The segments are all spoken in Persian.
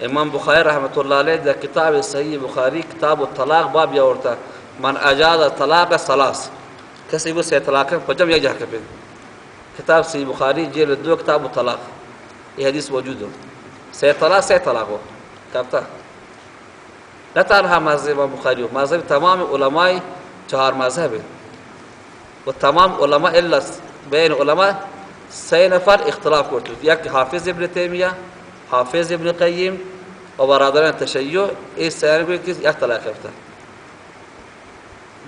امام بخاری رحمت الله علیه در کتاب صحیح بخاری کتاب الطلاق باب یاورتا من اجاز طلاق ثلاث کسی کو سه طلاق پجم یک جا کپید کتاب صحیح بخاری جیل دو کتاب الطلاق یہ حدیث موجود ہے سه طلاق سه طلاق ہو کہتا نه تنها مذهب بخاری و مذهب تمام علماء چهار مذهب و تمام علماء الا بین علماء سه نفر اختلاف کرد یک حافظ ابن تیمیه حافظ ابن قیم و برادران تشیع این سه نفر که یک طلاق کرده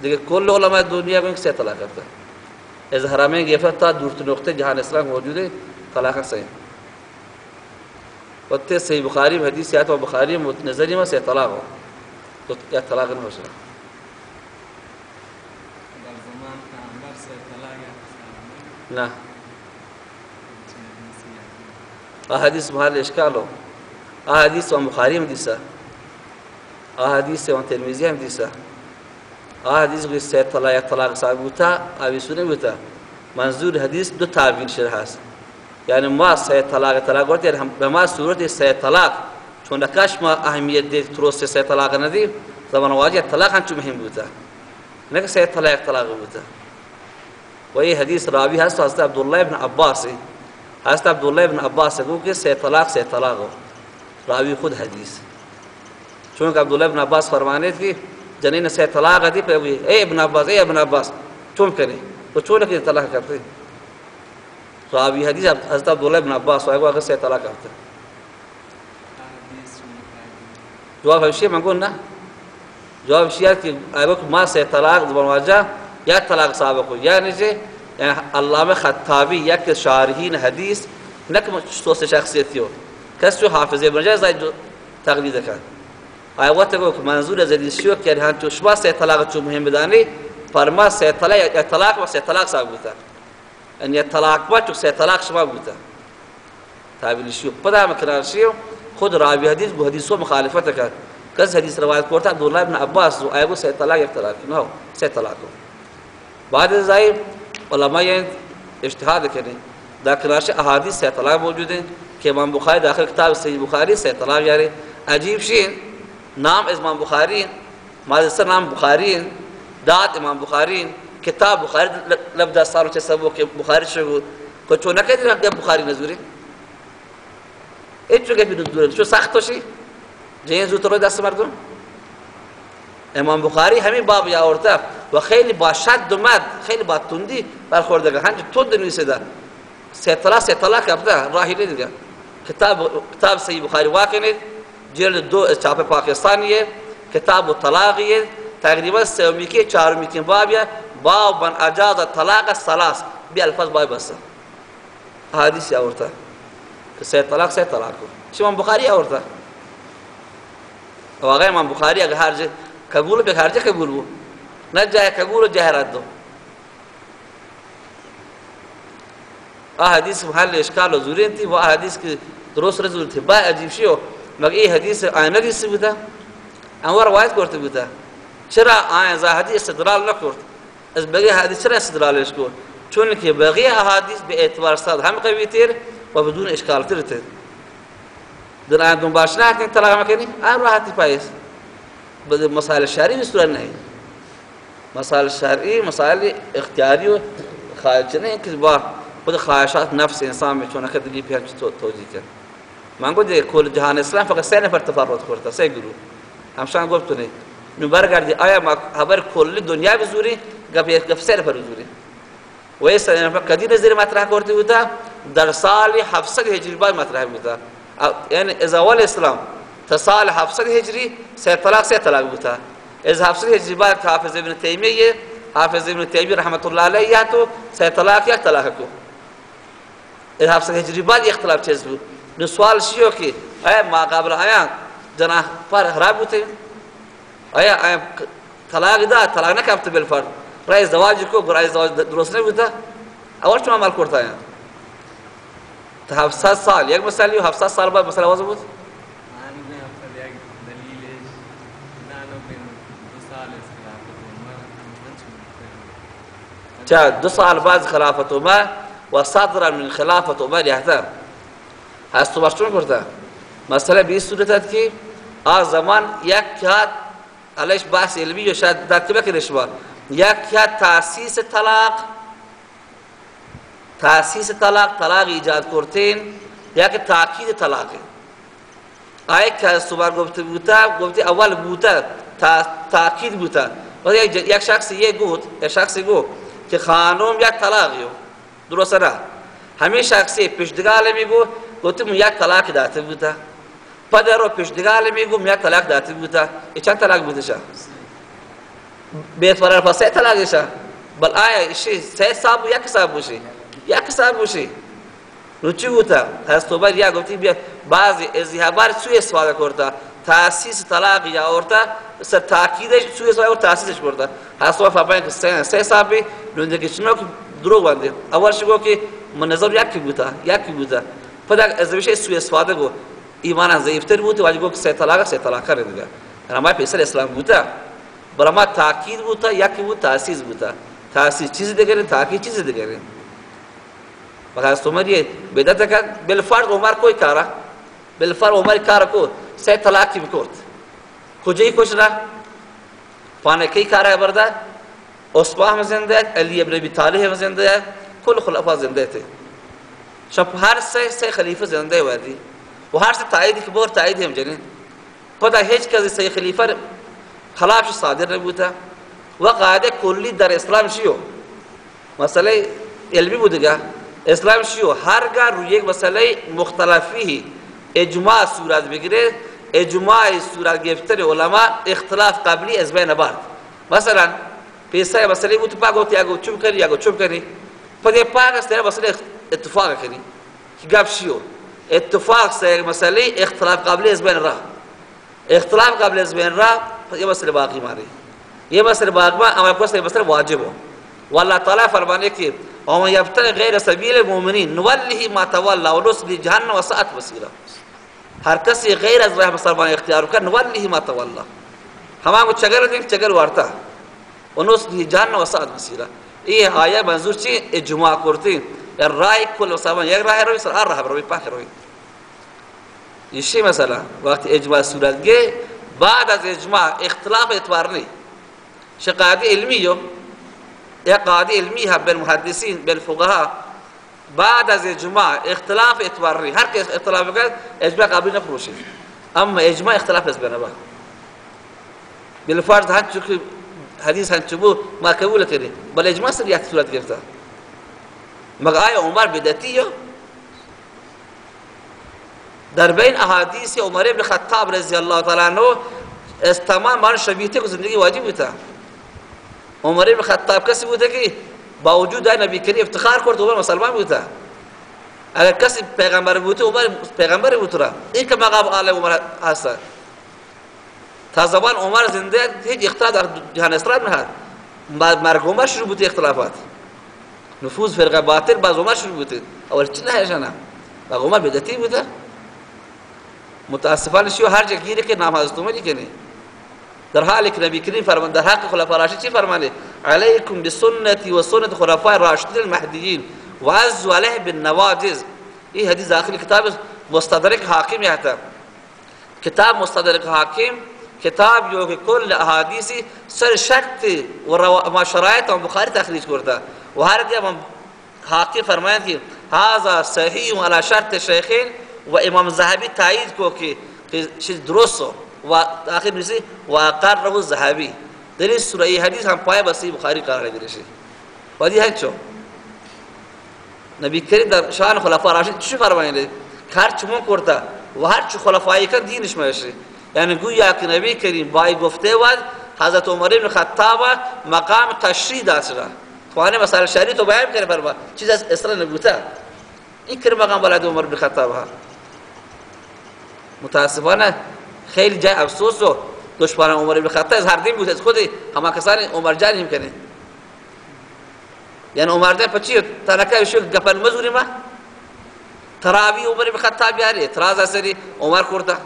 دیگه کل علماء دنیا کو سه طلاق کرده از حرمین گرفت تا دور نقطه جهان اسلام موجوده طلاق سه. و ته صحیح بخاری حدیث آیات و بخاری نظری ما سه طلاق. ہو تو یا طلاق طلاق نه. أحاديث محل اشكاله أحاديث عن بخاري أحاديث عن ترمذي أحاديث غير سير طلاق طلاق صاحبوتا أبي سنوتا منظور حديث دو تعبير شرح است يعني ما سير طلاق طلاق ورته يعني بما صورت سير طلاق. چون کاش ما اهمیت دید تروس سير طلاق ندیم زمان واجه طلاق هم مهم بوده. نه سير طلاق طلاق بوده. و این حدیث راوی هست حضرت عبدالله ابن عباسی حضرت عبداللہ ابن عباس سے کہ سے طلاق سے طلاق ہو۔ راوی خود حدیث۔ چونکہ عبداللہ ابن عباس فرمانے تھی جنین سے طلاق آتی پہ اے ابن عباس، اے ابن عباس، چون کریں تو چون کی طلاق کرتے راوی حدیث، حضرت عبداللہ ابن عباس ہوئے اگر سے طلاق کرتے جواب ہے ہمشی منگو نا؟ جواب شیعہ کی آئے کہ ماں سے طلاق بنواجہ، یا طلاق صاحب کو یا نیچے علامه خطابی یک شارحین حدیث نک توس شخصیتی کس حافظ ابن جاز تقلید کرد. آیا وقت که منظور از حدیث شو که هن تو شما سه طلاق چون مهم بدانی فرما سه طلاق یا طلاق و سه طلاق صاحب بوده. یعنی طلاق با تو سه طلاق شما بوده. تعبیر شو پدا مکنار شیو خود راوی حدیث بو حدیثو مخالفت کرد. کس حدیث روایت کرتا عبدالله ابن عباس رو آیا سه طلاق یک طلاق؟ نه سه طلاق. بعد از علماء اجتهاد کردن. در کنارش احادیث سه طلاق ہیں کہ امام بخاری داخل کتاب صحیح بخاری سه طلاق یاری. عجیب شین. نام از امام بخاری مادر نام بخاری داد امام بخاری کتاب بخاری لفظ سالو چه سبو که بخاری شو کو چون نکردی بخاری نزوری؟ هیچ جگه نزوری شو سخت باشی. جین زودتر دست مردم. امام بخاری همین باب یا آورده و خیلی با شد و مد خیلی با تندی برخورده هنج تند نویسیده. سه طلاق سه طلاق کرده راهی دیگه کتاب کتاب صحیح بخاری واقع نیست. جلد دو چاپ پاکستانیه. کتاب الطلاقیه تقریبا سومی که چهارمی که بابیه. باب من اجاز طلاق الثلاث بی الفاظ باب بس حدیث آورده. که سه طلاق سه طلاق. کو امام بخاری آورده؟ واقعا امام بخاری اگر هر قبول به هر جا قبول بود نه جای قبول و جای رد حدیث محل اشکال و زوری انتی و حدیث که درست رزول تھی با عجیب شیو. مگر این حدیث آینه دیسی بوده؟ اما روایت کرده بوده. چرا آین ذا حدیث استدلال نکرد؟ از بقیه حدیث چرا استدلالش کرد؟ چون که بقیه احادیث به اعتبار صد هم قوی تر و بدون اشکال تر تر. در آن دون باش نه کنی طلاق مکنی آن راحتی پایست بده مسائل شرعی به صورت نہیں مسائل شرعی مسائل اختیاری و خارج نہیں کہ با خود خواهشات نفس انسان کہ دلی پہ توجیه کرد من گفت کل جهان اسلام فقط سه نفر تفرد کرده سه گروه. همشان گفتونه نو برگردی آیا ما خبر کل دنیا بزوری گپ گپ سه نفر بزوری و این سه نفر کدی نظر مطرح کرده بوده در سال 700 هجری بعد مطرح بوده یعنی از اول اسلام تا سال 700 هجری سه طلاق سه طلاق بوده از 700 هجری بعد حافظ ابن تیمیه حافظ ابن تیمیه رحمت الله علیه یا تو سه طلاق یک طلاق کو۔ از 700 هجری بعد اختلاف چیز بود۔ نو سوال شیو که آیا ما قبل آیا؟ جناح پر خراب بوده آیا آیا طلاق دا، طلاق نکفت بالفرد رای ازدواج کو برای ازدواج درست نبوده اول شما عمل کرتا ہے۔ تا 700 سال، یک مسئله و 700 سال بعد مسئله واضح بود۔ چه دو سال بعد خلافت عمر و صدر من خلافت عمر یحتر هست تو باشتون کرده؟ مسئله به این صورت است که آ زمان یک کات علیش بحث علمی یا شاید درک بکنه شما. یک کات تأسیس طلاق تأسیس طلاق طلاق ایجاد کردین یک تأکید طلاقه آیه که صبح گفته بوده گفته اول بوده تا تأکید بوده. و یک شخص یه گفت یک شخصی گفت. که خانم یک طلاقیو درست نه؟ همین شخصی پشتگال میگو گفتم یک طلاق داده بوده. پدر رو پشتگال میگو یک طلاق داده بوده. ای چند طلاق بوده شا بیت فرار پس سه طلاق شا بل آیا ایشی سه صاحب یک صاحب بوشی؟ یک صاحب بوشی. نو چی بوده هست تو یا گفتی بیا بعضی ازدهابار سوی استفاده کرده. تاسیس طلاق یا اورتا سر تاکیدش سوی استفاده اور تاسیسش کرده هست تو فهمیدن که سه سه صاحبی نو دیگه چنو که دروغ بنده. اول شگو که من نظر یکی بوده یکی بوده. پدر از بشه سوی استفاده گو ایمان ضعیفتر بوده ولی گفت سه طلاق سه طلاق کرده دیگه. اما پیسر اسلام بوده. برای تاکید بوده یکی بود تاسیس بوده. تاسیس چیز دیگه تاکید چیز دیگه بخاطر عمر یہ بدعت کرد بالفرض عمر کوئی کارا بالفرض عمر کار کو سه طلاق کی بکرد کجایی کشنا فانه کی کارا بردا عثمان هم زنده علی ابن ابی طالب هم زنده کل خلفا زنده थे شب هر سه سه خلیفه زنده وادی. و هر سه تایید که بور تایید هم جنین. پدا هیچ کسی سه خلیفه خلاف صادر نبوده. و قاعده کلی در اسلام شیو. مسئله علمی بودگاه اسلام شیو. هرگاه روی یک مسئله مختلفی اجماع صورت بگیره اجماع صورت گرفتن علما اختلاف قبلی از بین برد. مثلا پیسه مسئله بود پا گفتی اگه چوب کنی اگه چوب کنی. پس پاک است در مسئله اتفاق کنی. که گفت شیو. اتفاق سر مسئله اختلاف قبلی از بین راه اختلاف قبل از بین راه یه مسئله باقی ماری یه مسئله باقی ما اما کوست مسئله واجب والله تعالی فرمانه که ومن يبتغي غير سبيل المؤمنين نوله ما تولى ونصلي جهنم وساءت مصيرا هر کسی غیر از راه مسلمان اختیار کرد نوله ما تولى همان کو چگر دین چگر ورتا ونصلي جهنم وساءت مصيرا این آیه منظور چی؟ اجماع کرتی رای کل مسلمان یک راه روی سر راه روی پاک روی. یشی مثلا؟ وقتی اجماع صورت گه بعد از اجماع اختلاف اعتبار نی. شقادی علمی یک قاعدة علمی ها بین محدثین بین فقها بعد از اجماع اختلاف اعتباری هر کس اختلاف کرد اجماع قبول نفروشه اما اجماع اختلاف است بنابا بالفرض هر چون حدیث هر چبو ما قبول کردی بل اجماع سر یک صورت گرفته. مگر آیا عمر بدعتی در بین احادیث عمر ابن خطاب رضی الله تعالی عنہ از تمام مان شبیهته کو زندگی واجب بوده. عمر ابن خطاب کسی بوده که با وجود نبی کریم افتخار کرد عمر مسلمان بوده اگر کسی پیغمبر بوده عمر پیغمبر بوده این که مقام آل عمر هست. تا زبان عمر زنده هیچ اختلاف در جهان اسلام نه مرگ عمر شروع بوده اختلافات. نفوذ فرقه باطل بعد عمر شروع بوده اول چی نه هیچ و عمر بدعتی بوده متاسفانه شو هر جا گیره که نام حضرت عمر کنه در حالی که نبی کریم فرمان در حق خلفاء راشد چی فرمانه علیکم بسنتی و سنت خلفاء راشدین المهدیین و عزو علیه بالنواجز این حدیث داخل کتاب مستدرک حاکم یاتا کتاب مستدرک حاکم کتاب جو که کل احادیثی سر شرط و ما شرایط و بخاری تخریج کرده. و هر جا حاکم فرمایند که هذا صحیح علی شرط شیخین و امام زهبی تایید کو که درست و آخر میسی و اقره الذهبی در این سوره حدیث هم پای بسی بخاری قرار گرفته و دی هنچو نبی کریم در شان خلفاء راشد چی فرمایند هر چمون کرده و هر چی خلفای کن دینش میشه یعنی گویا که نبی کریم بای گفته و حضرت عمر بن خطاب مقام تشریح داد شده توانه مسائل شریعت تو بیان کنه فرما چیز از اصلا نبوته این که مقام ولد عمر بن خطاب ها متاسفانه خیلی جای افسوس و دشمن عمر بن خطاب از هر دین بود از خود همه کسان عمر جان می‌کنه. یعنی عمر ده پچی تنکه شو گپن مزوری ما؟ تراوی عمر بن خطاب بیاری اعتراض اسری عمر کرده.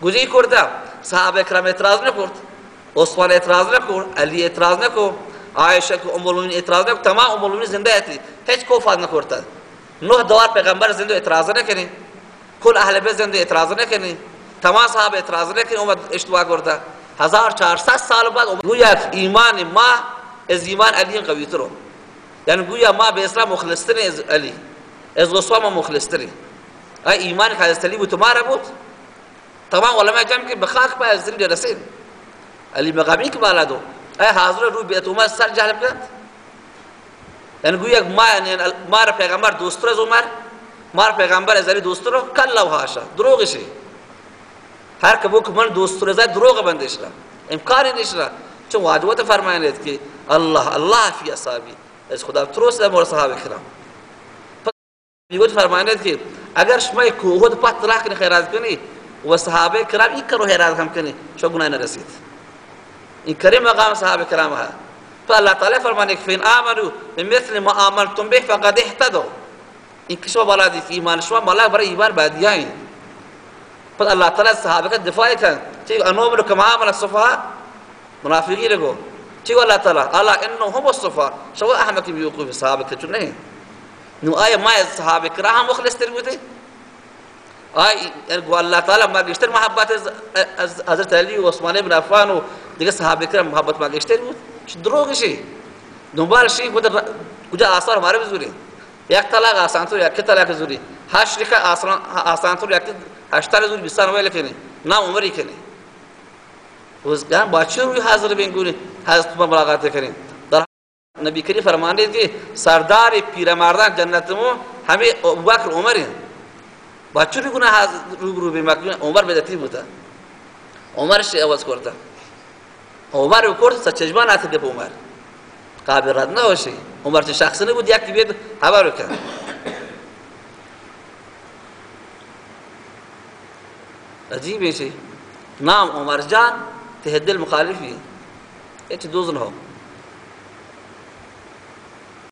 گوزی کرده صحابه کرام اعتراض نکرد عثمان اعتراض نکرد علی اعتراض نکرد عایشه که ام المؤمنین اعتراض نکرد تمام ام المؤمنین زنده هستی هیچ کوفت نکرد نه دوار پیغمبر زنده اعتراض نکنی. کل اهل بیت زنده اعتراض نکنی. تمام صحابه اعتراض نکنی اومد اشتباه کرده 1400 سال بعد گویا ایمان ما از ایمان علی قوی ترو یعنی گویا ما به اسلام مخلصتر از علی. از رسول ما مخلصتر ای ایمان که حضرت علی بود ما بود. تمام علماء جمع که بخاک پای از رسید علی مقامی که بالا دو ای حاضر رو بیت عمر سر جالب کرد. یعنی گویا ما یعنی ما پیغمبر دوست از عمر ما پیغمبر از علی دوست رو. کلا و هاشا دروغشه هر که بک من دوست زد دروغ بندش را امکانی نیست را چون واجبات فرمایند که الله الله فی اصحابی. از خدا تروس در مورد صحابه کرام. میگوید فرمایند که اگر شما کوهد پات طلاق کنی خیرات کنی و صحابه کرام این کرو خیرات هم کنی شو گناه نرسید؟ این کریم مقام صحابه کرام ها. تو الله تعالی فرمانه که فین آمنو بمثل ما آمنتم به فقد اهتدوا. این که شما بالا دیگه ایمان شما بالا برای ایمان بعدیاین بل الله تعالى الصحابة قد دفاعي كان تيجي أنهم كما كمعامل الصفاء منافقين لكو تيجي الله تعالى الله إنه هم الصفاء. شو أحمد كم يوقف الصحابة كتو نهي نو آية ما الصحابة كراها مخلص تربيته آي يرجو الله تعالى ما قشتر محبات حضرت علي وعثمان بن عفان ودقى الصحابة كرام محبات ما قشتر دروغ شي دنبال شي كده كده آثار हमारे بزوري जरूरी एक तलाक आसान तो एक तलाक जरूरी हर शरीका आसान आसान तो एक 80 روز بیشتر ویل کنه نه عمری کنه روزگار باچه روی حاضر بینگونه حضرت ما ملاقات کردیم در نبی کری فرمانید که سردار پیرمردان جنت مو همه ابوبکر عمر باچه روی گونه حاضر رو به عمر بدتی بوده عمرش عوض کرده عمر کرد سچجمان عتیق عمر قابل رد نباشه عمر چه شخصی نبود یک بیاد خبر کرد عجيب شيء نعم عمر جان تهدي المخالفين. انت دوزنهم